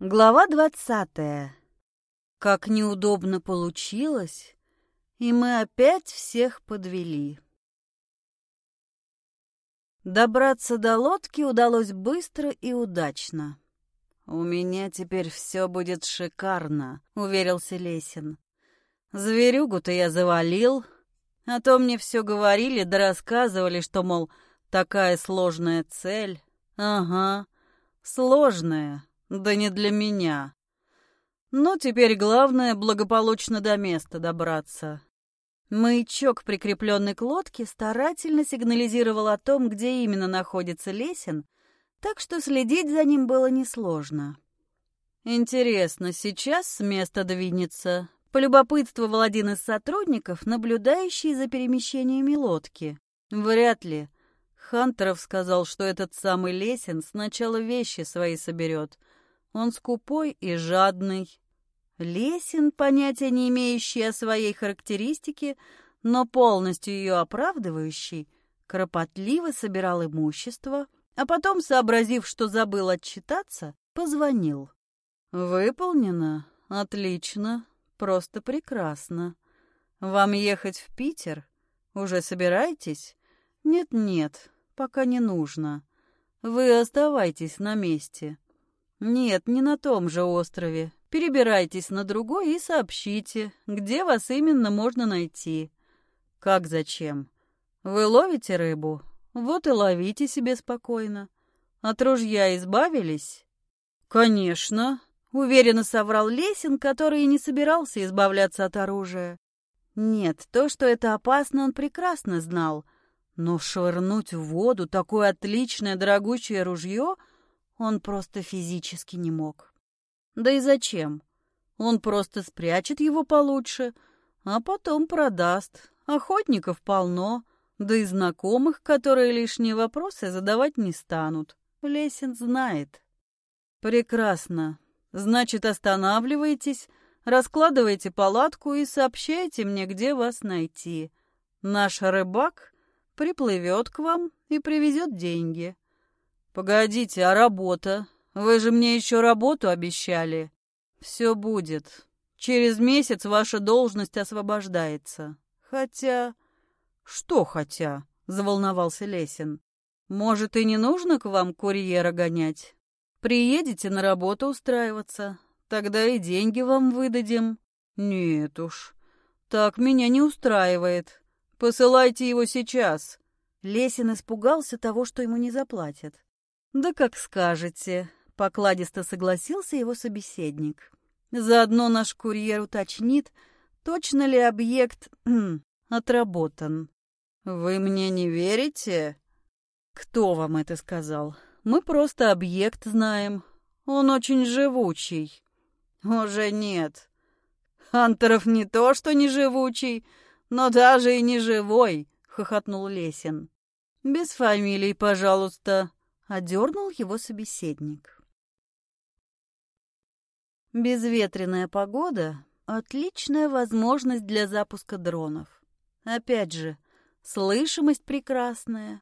Глава двадцатая. Как неудобно получилось, и мы опять всех подвели. Добраться до лодки удалось быстро и удачно. «У меня теперь все будет шикарно», — уверился Лесин. «Зверюгу-то я завалил, а то мне все говорили да рассказывали, что, мол, такая сложная цель. Ага, сложная, да не для меня. Ну, теперь главное благополучно до места добраться. Маячок, прикрепленный к лодке, старательно сигнализировал о том, где именно находится Лесин, так что следить за ним было несложно. «Интересно, сейчас с места двинется?» — полюбопытствовал один из сотрудников, наблюдающий за перемещениями лодки. «Вряд ли. Хантеров сказал, что этот самый Лесин сначала вещи свои соберет, он скупой и жадный. Лесин, понятия не имеющий о своей характеристике, но полностью ее оправдывающий, кропотливо собирал имущество, а потом, сообразив, что забыл отчитаться, позвонил. «Выполнено. Отлично. Просто прекрасно. Вам ехать в Питер? Уже собираетесь? Нет-нет, пока не нужно. Вы оставайтесь на месте. «Нет, не на том же острове. Перебирайтесь на другой и сообщите, где вас именно можно найти». «Как зачем? Вы ловите рыбу? Вот и ловите себе спокойно. От ружья избавились?» «Конечно», — уверенно соврал Лесин, который и не собирался избавляться от оружия. Нет, то, что это опасно, он прекрасно знал. Но швырнуть в воду такое отличное дорогущее ружье — он просто физически не мог. Да и зачем? Он просто спрячет его получше, а потом продаст. Охотников полно, да и знакомых, которые лишние вопросы задавать не станут. Лесин знает. Прекрасно. Значит, останавливаетесь, раскладываете палатку и сообщаете мне, где вас найти. Наш рыбак приплывет к вам и привезет деньги. «Погодите, а работа? Вы же мне еще работу обещали». «Все будет. Через месяц ваша должность освобождается. Хотя...» «Что хотя?» — заволновался Лесин. «Может, и не нужно к вам курьера гонять? Приедете на работу устраиваться, тогда и деньги вам выдадим». «Нет уж, так меня не устраивает. Посылайте его сейчас». Лесин испугался того, что ему не заплатят. «Да как скажете», — покладисто согласился его собеседник. «Заодно наш курьер уточнит, точно ли объект отработан». «Вы мне не верите?» «Кто вам это сказал? Мы просто объект знаем. Он очень живучий». «Уже нет. Хантеров не то, что не живучий, но даже и не живой», — хохотнул Лесин. «Без фамилий, пожалуйста», Одернул его собеседник. Безветренная погода — отличная возможность для запуска дронов. Опять же, слышимость прекрасная.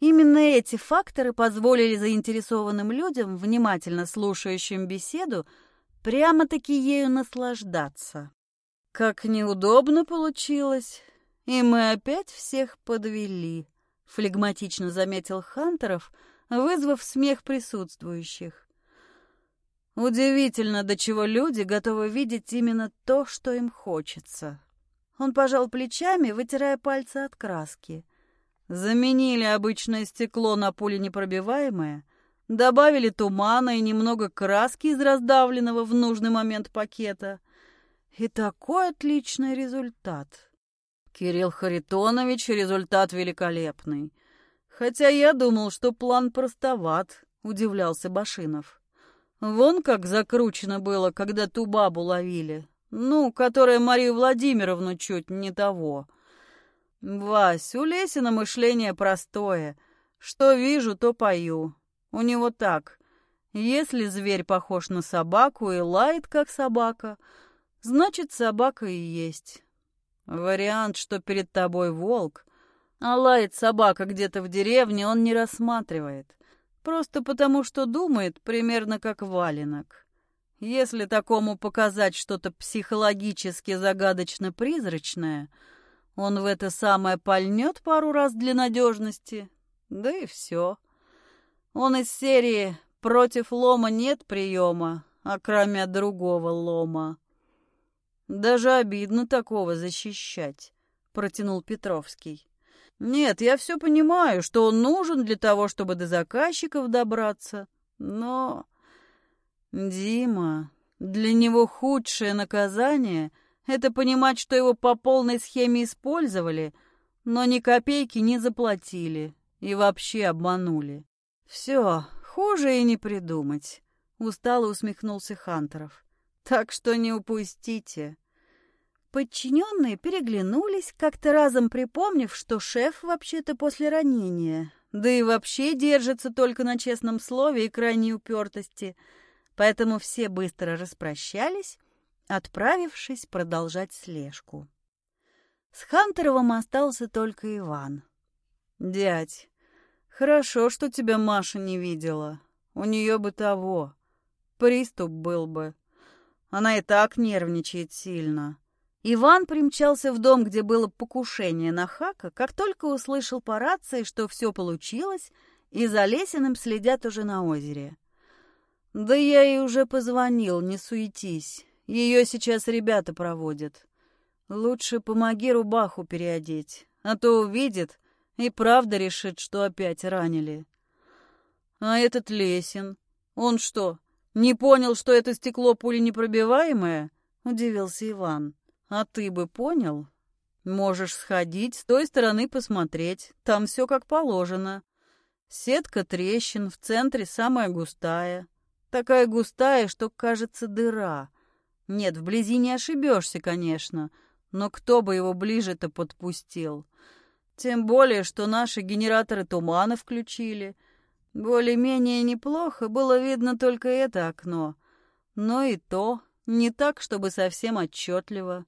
Именно эти факторы позволили заинтересованным людям, внимательно слушающим беседу, прямо-таки ею наслаждаться. Как неудобно получилось, и мы опять всех подвели, флегматично заметил Хантеров — вызвав смех присутствующих. Удивительно, до чего люди готовы видеть именно то, что им хочется. Он пожал плечами, вытирая пальцы от краски. Заменили обычное стекло на пуленепробиваемое, добавили тумана и немного краски из раздавленного в нужный момент пакета. И такой отличный результат. Кирилл Харитонович, результат великолепный. Хотя я думал, что план простоват, удивлялся Башинов. Вон как закручено было, когда ту бабу ловили. Ну, которая Марию Владимировну чуть не того. Вась, у Лесина мышление простое. Что вижу, то пою. У него так. Если зверь похож на собаку и лает, как собака, значит, собака и есть. Вариант, что перед тобой волк, а лает собака где-то в деревне он не рассматривает. Просто потому, что думает примерно как валенок. если такому показать что-то психологически загадочно-призрачное, он в это самое пальнет пару раз для надежности, да и все. Он из серии «Против лома нет приема, а кроме другого лома». Даже обидно такого защищать, протянул Петровский. Нет, я все понимаю, что он нужен для того, чтобы до заказчиков добраться, но... Дима, для него худшее наказание — это понимать, что его по полной схеме использовали, но ни копейки не заплатили и вообще обманули. Все, хуже и не придумать. Устало усмехнулся Хантеров. Так что не упустите. Подчиненные переглянулись, как-то разом припомнив, что шеф вообще-то после ранения, да и вообще держится только на честном слове и крайней упертости — поэтому все быстро распрощались, отправившись продолжать слежку. С Хантеровым остался только Иван. «Дядь, хорошо, что тебя Маша не видела. У нее бы того. Приступ был бы. Она и так нервничает сильно». Иван примчался в дом, где было покушение на Хака, как только услышал по рации, что все получилось, и за Лесиным следят уже на озере. «Да я ей уже позвонил, не суетись. Ее сейчас ребята проводят. Лучше помоги рубаху переодеть, а то увидит и правда решит, что опять ранили». «А этот Лесин, он что, не понял, что это стекло пуленепробиваемое?» — удивился Иван. «А ты бы понял? Можешь сходить, с той стороны посмотреть, там все как положено. Сетка трещин, в центре самая густая». Такая густая, что кажется дыра. Нет, вблизи не ошибешься, конечно, но кто бы его ближе-то подпустил? Тем более, что наши генераторы тумана включили. Более-менее неплохо, было видно только это окно. Но и то не так, чтобы совсем отчетливо.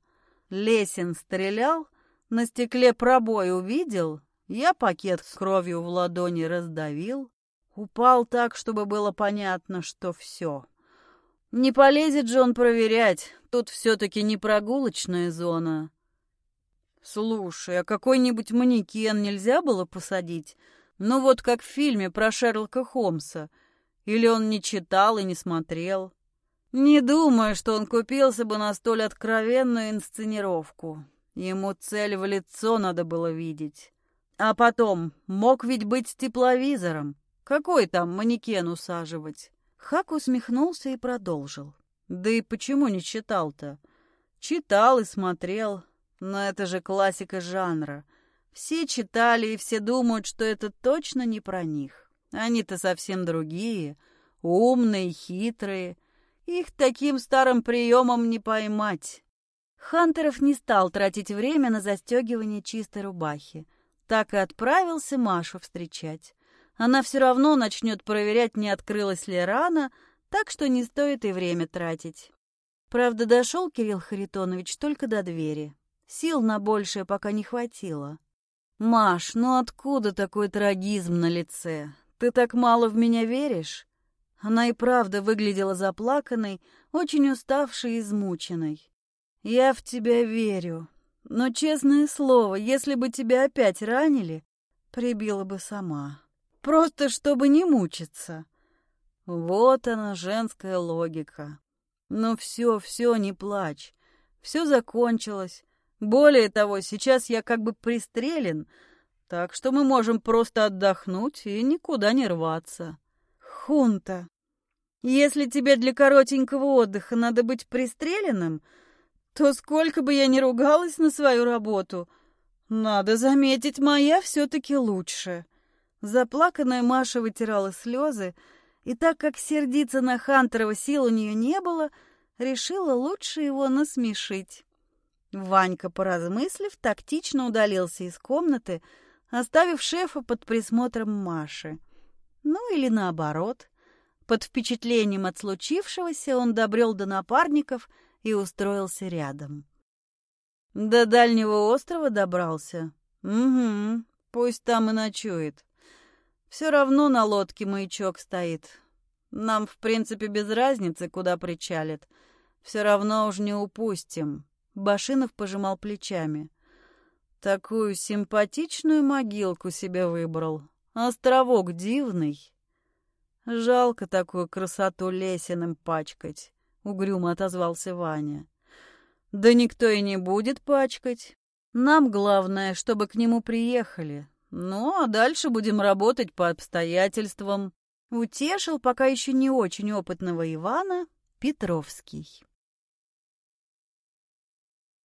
Лесин стрелял, на стекле пробой увидел, я пакет с кровью в ладони раздавил. Упал так, чтобы было понятно, что все. Не полезет же он проверять, тут все-таки не прогулочная зона. Слушай, а какой-нибудь манекен нельзя было посадить? Ну вот как в фильме про Шерлока Холмса. Или он не читал и не смотрел? Не думаю, что он купился бы на столь откровенную инсценировку. Ему цель в лицо надо было видеть. А потом, мог ведь быть тепловизором. Какой там манекен усаживать? Хак усмехнулся и продолжил. Да и почему не читал-то? Читал и смотрел. Но это же классика жанра. Все читали и все думают, что это точно не про них. Они-то совсем другие, умные, хитрые. Их таким старым приемом не поймать. Хантеров не стал тратить время на застегивание чистой рубахи. Так и отправился Машу встречать. Она все равно начнет проверять, не открылась ли рана, так что не стоит и время тратить. Правда, дошел Кирилл Харитонович только до двери. Сил на большее пока не хватило. «Маш, ну откуда такой трагизм на лице? Ты так мало в меня веришь?» Она и правда выглядела заплаканной, очень уставшей и измученной. «Я в тебя верю. Но, честное слово, если бы тебя опять ранили, прибила бы сама». Просто чтобы не мучиться. Вот она, женская логика. Ну все, все, не плачь. Все закончилось. Более того, сейчас я как бы пристрелен, так что мы можем просто отдохнуть и никуда не рваться. Хунта, если тебе для коротенького отдыха надо быть пристреленным, то сколько бы я ни ругалась на свою работу, надо заметить, моя все-таки лучше. Заплаканная Маша вытирала слезы, и так как сердиться на Хантерова сил у нее не было, решила лучше его насмешить. Ванька, поразмыслив, тактично удалился из комнаты, оставив шефа под присмотром Маши. Ну или наоборот. Под впечатлением от случившегося он добрел до напарников и устроился рядом. До дальнего острова добрался? Угу, пусть там и ночует. Все равно на лодке маячок стоит. Нам, в принципе, без разницы, куда причалит. Все равно уж не упустим. Башинов пожимал плечами. Такую симпатичную могилку себе выбрал. Островок дивный. Жалко такую красоту лесиным пачкать, угрюмо отозвался Ваня. Да никто и не будет пачкать. Нам главное, чтобы к нему приехали. Ну, а дальше будем работать по обстоятельствам. Утешил пока еще не очень опытного Ивана Петровский.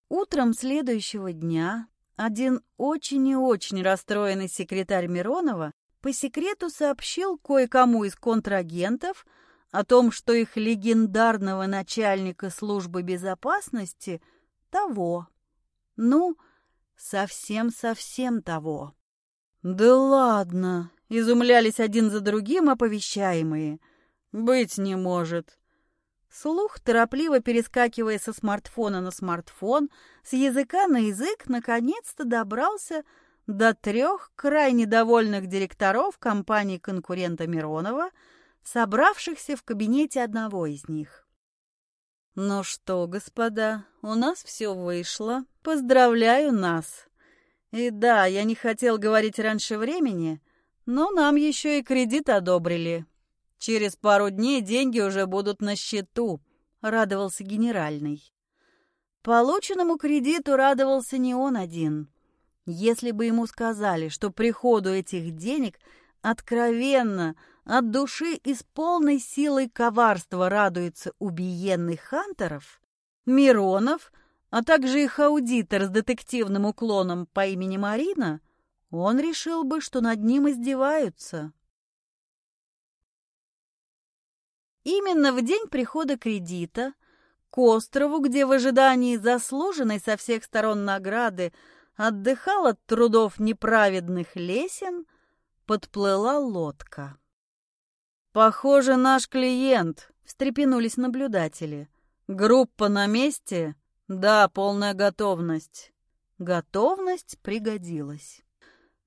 Утром следующего дня один очень и очень расстроенный секретарь Миронова по секрету сообщил кое-кому из контрагентов о том, что их легендарного начальника службы безопасности того. Ну, совсем-совсем того. «Да ладно!» — изумлялись один за другим оповещаемые. «Быть не может!» Слух, торопливо перескакивая со смартфона на смартфон, с языка на язык, наконец-то добрался до трех крайне довольных директоров компании конкурента Миронова, собравшихся в кабинете одного из них. «Ну что, господа, у нас все вышло. Поздравляю нас!» И да, я не хотел говорить раньше времени, но нам еще и кредит одобрили. Через пару дней деньги уже будут на счету, радовался генеральный. Полученному кредиту радовался не он один. Если бы ему сказали, что приходу этих денег откровенно, от души и с полной силой коварства радуется убиенный Хантеров, Миронов а также их аудитор с детективным уклоном по имени Марина, он решил бы, что над ним издеваются. Именно в день прихода кредита к острову, где в ожидании заслуженной со всех сторон награды отдыхал от трудов неправедных лесен, подплыла лодка. «Похоже, наш клиент», — встрепенулись наблюдатели. «Группа на месте?» Да, полная готовность. Готовность пригодилась.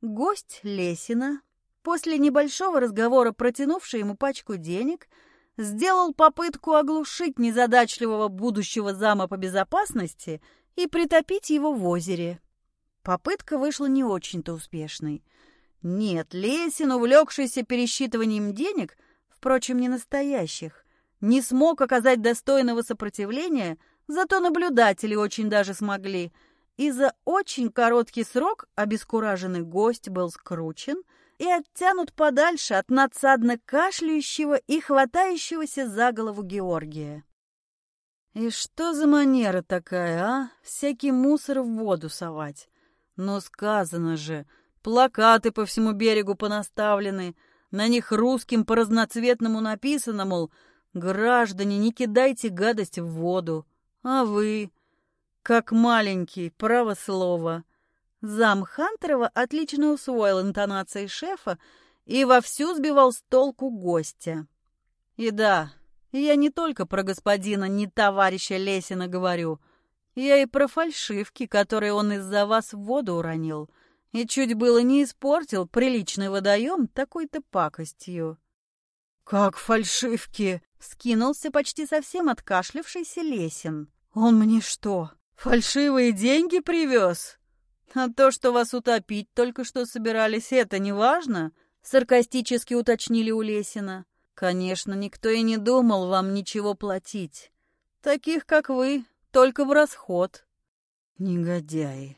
Гость Лесина, после небольшого разговора, протянувший ему пачку денег, сделал попытку оглушить незадачливого будущего зама по безопасности и притопить его в озере. Попытка вышла не очень-то успешной. Нет, Лесин, увлекшийся пересчитыванием денег, впрочем, не настоящих, не смог оказать достойного сопротивления – Зато наблюдатели очень даже смогли. И за очень короткий срок обескураженный гость был скручен и оттянут подальше от надсадно кашляющего и хватающегося за голову Георгия. И что за манера такая, а? Всякий мусор в воду совать. Но сказано же, плакаты по всему берегу понаставлены, на них русским по разноцветному написано, мол, «Граждане, не кидайте гадость в воду». А вы? Как маленький, право слово. Зам Хантерова отлично усвоил интонации шефа и вовсю сбивал с толку гостя. И да, я не только про господина, не товарища Лесина говорю. Я и про фальшивки, которые он из-за вас в воду уронил. И чуть было не испортил приличный водоем такой-то пакостью. «Как фальшивки!» — скинулся почти совсем откашлившийся Лесин. «Он мне что, фальшивые деньги привез? А то, что вас утопить только что собирались, это не важно?» Саркастически уточнили у Лесина. «Конечно, никто и не думал вам ничего платить. Таких, как вы, только в расход». «Негодяи!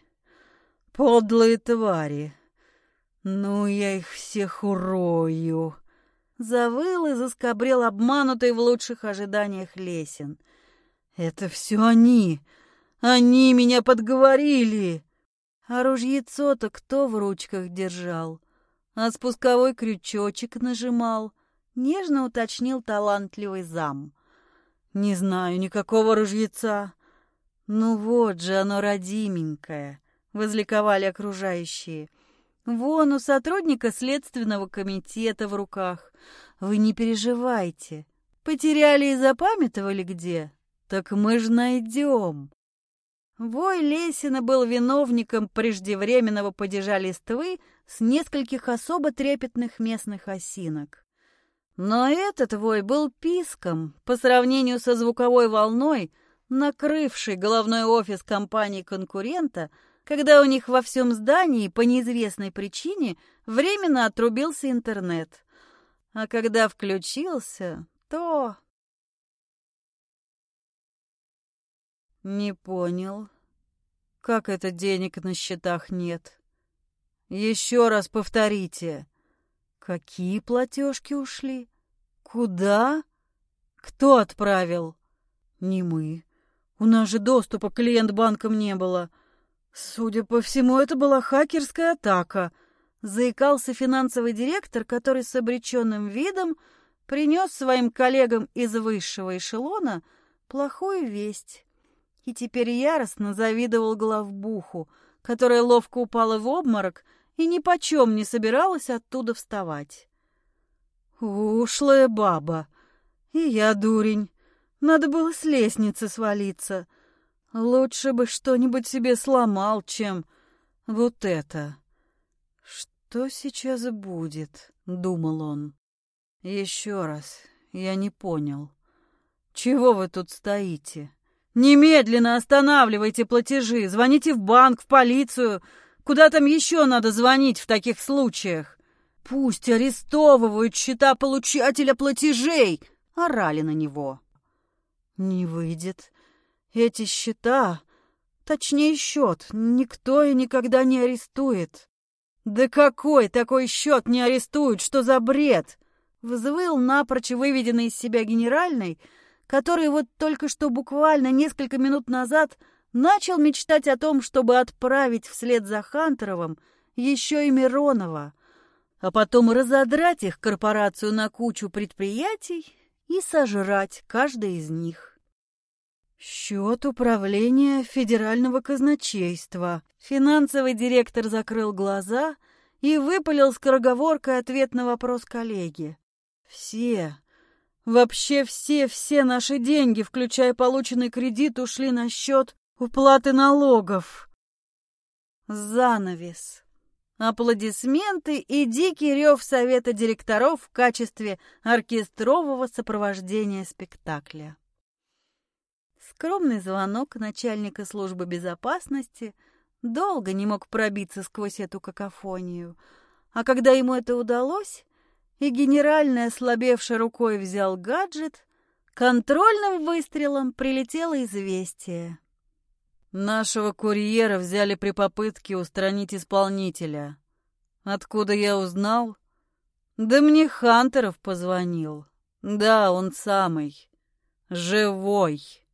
Подлые твари! Ну, я их всех урою!» Завыл и заскобрел обманутый в лучших ожиданиях Лесин. Это все они. Они меня подговорили. А ружьецо-то кто в ручках держал? А спусковой крючочек нажимал. Нежно уточнил талантливый зам. Не знаю никакого ружьеца. Ну вот же оно родименькое, возликовали окружающие. Вон у сотрудника следственного комитета в руках. Вы не переживайте. Потеряли и запамятовали где? «Так мы ж найдем!» Вой Лесина был виновником преждевременного падежа листвы с нескольких особо трепетных местных осинок. Но этот вой был писком по сравнению со звуковой волной, накрывшей головной офис компании-конкурента, когда у них во всем здании по неизвестной причине временно отрубился интернет. А когда включился, то... Не понял. Как это денег на счетах нет? Еще раз повторите. Какие платежки ушли? Куда? Кто отправил? Не мы. У нас же доступа к клиент-банкам не было. Судя по всему, это была хакерская атака. Заикался финансовый директор, который с обреченным видом принес своим коллегам из высшего эшелона плохую весть. И теперь яростно завидовал главбуху, которая ловко упала в обморок и ни почем не собиралась оттуда вставать. Ушлая баба. И я дурень. Надо было с лестницы свалиться. Лучше бы что-нибудь себе сломал, чем вот это. Что сейчас будет? Думал он. Еще раз, я не понял. Чего вы тут стоите? Немедленно останавливайте платежи, звоните в банк, в полицию, Куда там еще надо звонить в таких случаях? Пусть арестовывают счета получателя платежей!» — орали на него. «Не выйдет. Эти счета, точнее счет, никто и никогда не арестует». «Да какой такой счет не арестуют? Что за бред?» Взвыл напрочь выведенный из себя генеральный, который вот только что буквально несколько минут назад начал мечтать о том, чтобы отправить вслед за Хантеровым еще и Миронова, а потом разодрать их корпорацию на кучу предприятий и сожрать каждый из них. Счет управления федерального казначейства. Финансовый директор закрыл глаза и выпалил скороговоркой ответ на вопрос коллеги. Все, вообще все-все наши деньги, включая полученный кредит, ушли на счет уплаты налогов. Занавес. Аплодисменты и дикий рев совета директоров в качестве оркестрового сопровождения спектакля. Скромный звонок начальника службы безопасности долго не мог пробиться сквозь эту какофонию, а когда ему это удалось, и генеральный, ослабевший рукой, взял гаджет, контрольным выстрелом прилетело известие. Нашего курьера взяли при попытке устранить исполнителя. Откуда я узнал? Да мне Хантеров позвонил. Да, он самый. Живой.